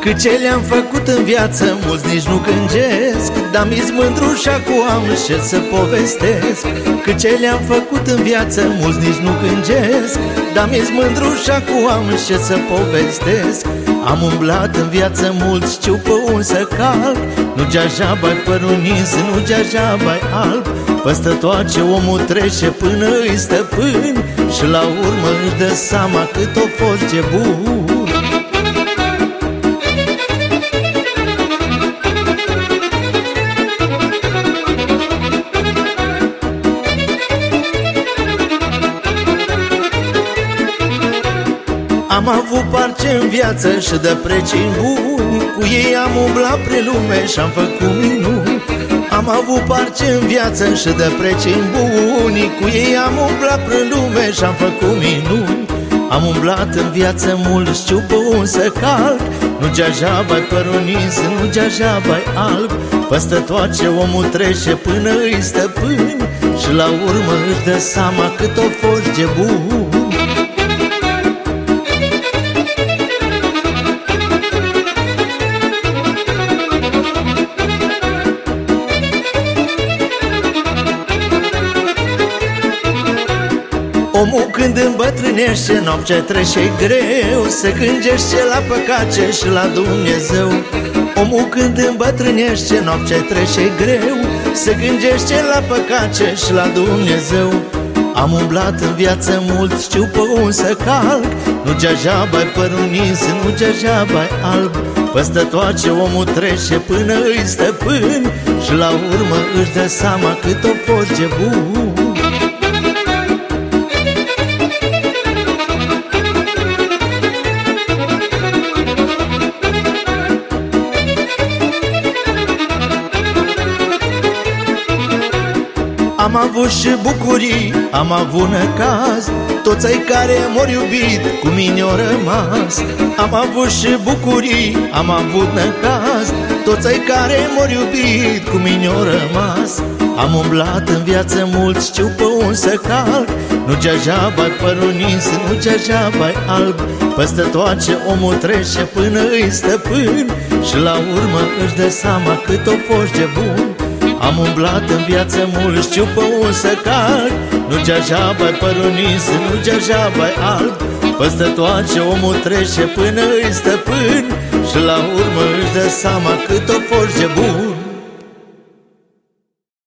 Cât ce le-am făcut în viață, mulți nici nu gândesc Dar mi-s mândru și acum am ce să povestesc. Cât ce le-am făcut în viață, mulți nici nu gândesc Dar mi-s mândru și acum am ce să povestesc. Am umblat în viață mulți, știu pe un să calc. Nu geajabai părul nis, nu geajabai alb. Păstă toace omul trece până îi stăpân Și la urmă își dă seama cât o fost ce bun Am avut parce în viață și de precini buni Cu ei am umblat prin lume și-am făcut minuni. Am avut parce în viață și de precini buni Cu ei am umblat prin lume și-am făcut minuni. Am umblat în viață mult, știu pe un să calc. Nu geajabai părunis, nu geajabai alb. Păstă toace omul trece până îi stăpân. Și la urmă își dă seama cât o fost de bun Omul când îmbătrânește, noaptea trece greu Se gândește la păcace și la Dumnezeu. Omul când îmbătrânește, noaptea trece greu Se gândește la păcace și la Dumnezeu. Am umblat în viață mult, știu pe un să calc Nu geajabai păruniz, nu geajabai alb. Păstă toace omul trece până îi stăpân Și la urmă își dă seama cât o fost de bun Am avut și bucurii, am avut năcaz Toți ai care m-au iubit, cu mine au rămas. Am avut și bucurii, am avut năcaz Toți ai care m-au iubit, cu mine au rămas. Am umblat în viață mult, știu pe un să calc Nu geajabai părunis, nu geajabai alb. Păstă toace omul trece până îi stăpân. Și la urmă își dă seama cât o fost de bun am umblat în viață mult, știu pe un să calc Nu geajabai părunis, nu geajabai alb. Păstă toace omul trece până îi stăpân. Și la urmă își dă seama cât o fost de bun